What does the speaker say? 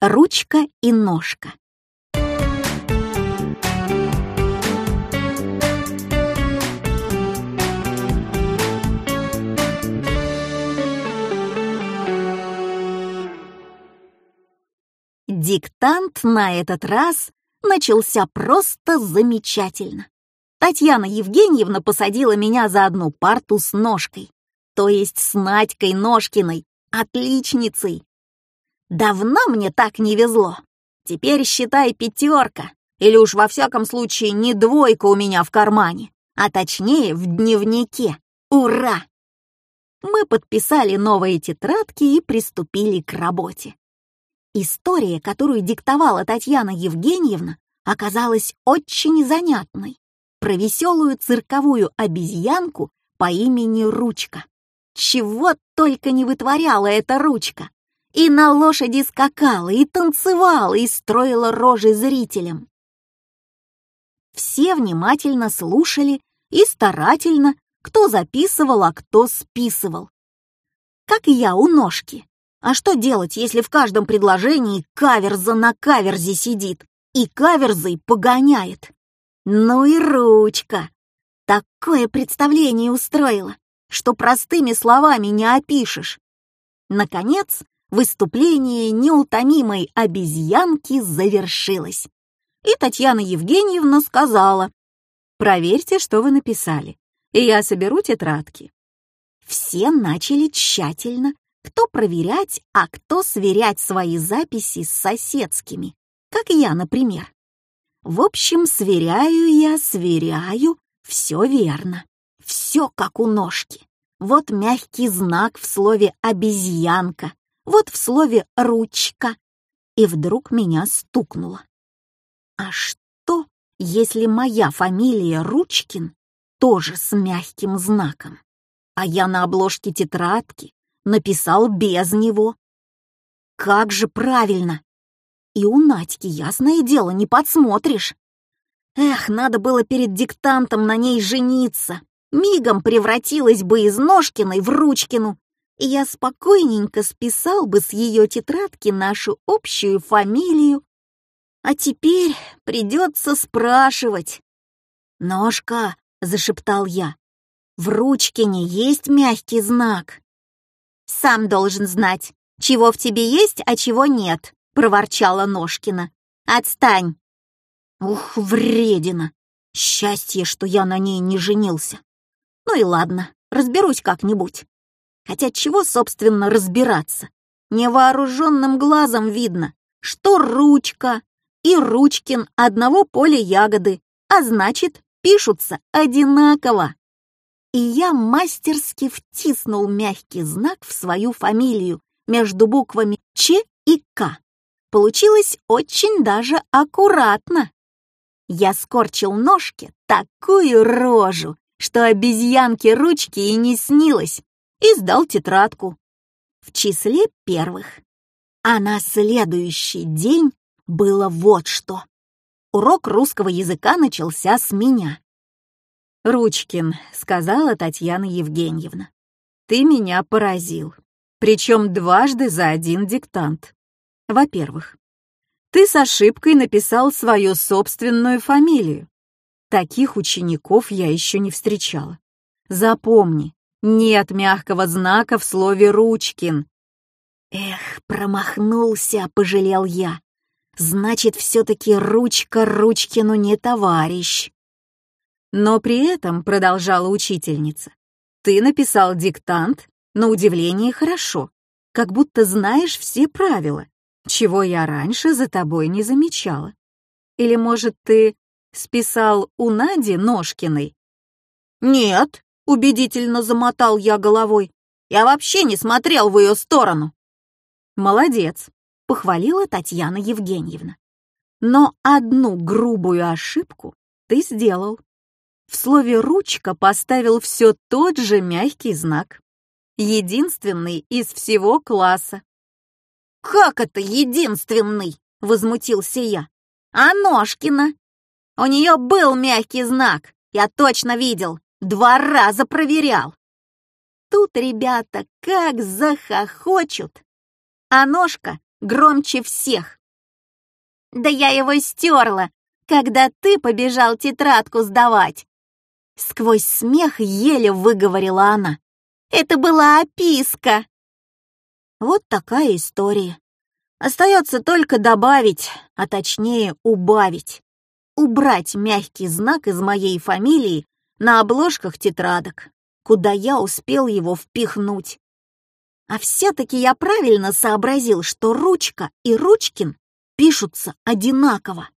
Ручка и ножка. Диктант на этот раз начался просто замечательно. Татьяна Евгеньевна посадила меня за одну парту с ножкой, то есть с Надькой Ножкиной, отличницей. Давно мне так не везло. Теперь считай пятерка, или уж во всяком случае не двойка у меня в кармане, а точнее в дневнике. Ура! Мы подписали новые тетрадки и приступили к работе. История, которую диктовала Татьяна Евгеньевна, оказалась очень занятной. Про веселую цирковую обезьянку по имени Ручка. Чего только не вытворяла эта Ручка. И на лошади скакала, и танцевала, и строила рожи зрителям. Все внимательно слушали и старательно, кто записывал, а кто списывал. Как я у ножки. А что делать, если в каждом предложении каверза на каверзе сидит и каверзой погоняет? Ну и ручка! Такое представление устроила, что простыми словами не опишешь. Наконец, выступление неутомимой обезьянки завершилось. И Татьяна Евгеньевна сказала, «Проверьте, что вы написали, и я соберу тетрадки». Все начали тщательно кто проверять, а кто сверять свои записи с соседскими, как я, например. В общем, сверяю я, сверяю, все верно, все как у ножки. Вот мягкий знак в слове «обезьянка», вот в слове «ручка». И вдруг меня стукнуло. А что, если моя фамилия Ручкин тоже с мягким знаком? А я на обложке тетрадки написал без него. Как же правильно! И у Надьки, ясное дело, не подсмотришь. Эх, надо было перед диктантом на ней жениться. Мигом превратилась бы из Ножкиной в Ручкину, я спокойненько списал бы с ее тетрадки нашу общую фамилию. А теперь придется спрашивать. «Ножка», — зашептал я, — «в Ручкине есть мягкий знак». «Сам должен знать, чего в тебе есть, а чего нет», — проворчала Ножкина. «Отстань!» «Ух, вредина! Счастье, что я на ней не женился. Ну и ладно, разберусь как-нибудь. Хотя чего, собственно, разбираться? Невооруженным глазом видно, что ручка и Ручкин одного поля ягоды, а значит, пишутся одинаково и я мастерски втиснул мягкий знак в свою фамилию между буквами Ч и К. Получилось очень даже аккуратно. Я скорчил ножки такую рожу, что обезьянке ручки и не снилось, и сдал тетрадку. В числе первых. А на следующий день было вот что. Урок русского языка начался с меня. «Ручкин», — сказала Татьяна Евгеньевна, — «ты меня поразил, причем дважды за один диктант. Во-первых, ты с ошибкой написал свою собственную фамилию. Таких учеников я еще не встречала. Запомни, нет мягкого знака в слове «Ручкин». Эх, промахнулся, пожалел я. Значит, все-таки ручка Ручкину не товарищ. Но при этом, продолжала учительница, ты написал диктант, на удивление хорошо, как будто знаешь все правила, чего я раньше за тобой не замечала. Или, может, ты списал у Нади Ножкиной? Нет, убедительно замотал я головой. Я вообще не смотрел в ее сторону. Молодец, похвалила Татьяна Евгеньевна. Но одну грубую ошибку ты сделал. В слове «ручка» поставил все тот же мягкий знак. Единственный из всего класса. «Как это единственный?» — возмутился я. «А Ножкина? У нее был мягкий знак, я точно видел, два раза проверял». Тут ребята как захохочут. А Ножка громче всех. Да я его стерла, когда ты побежал тетрадку сдавать. Сквозь смех еле выговорила она. Это была описка. Вот такая история. Остается только добавить, а точнее убавить. Убрать мягкий знак из моей фамилии на обложках тетрадок, куда я успел его впихнуть. А все-таки я правильно сообразил, что ручка и Ручкин пишутся одинаково.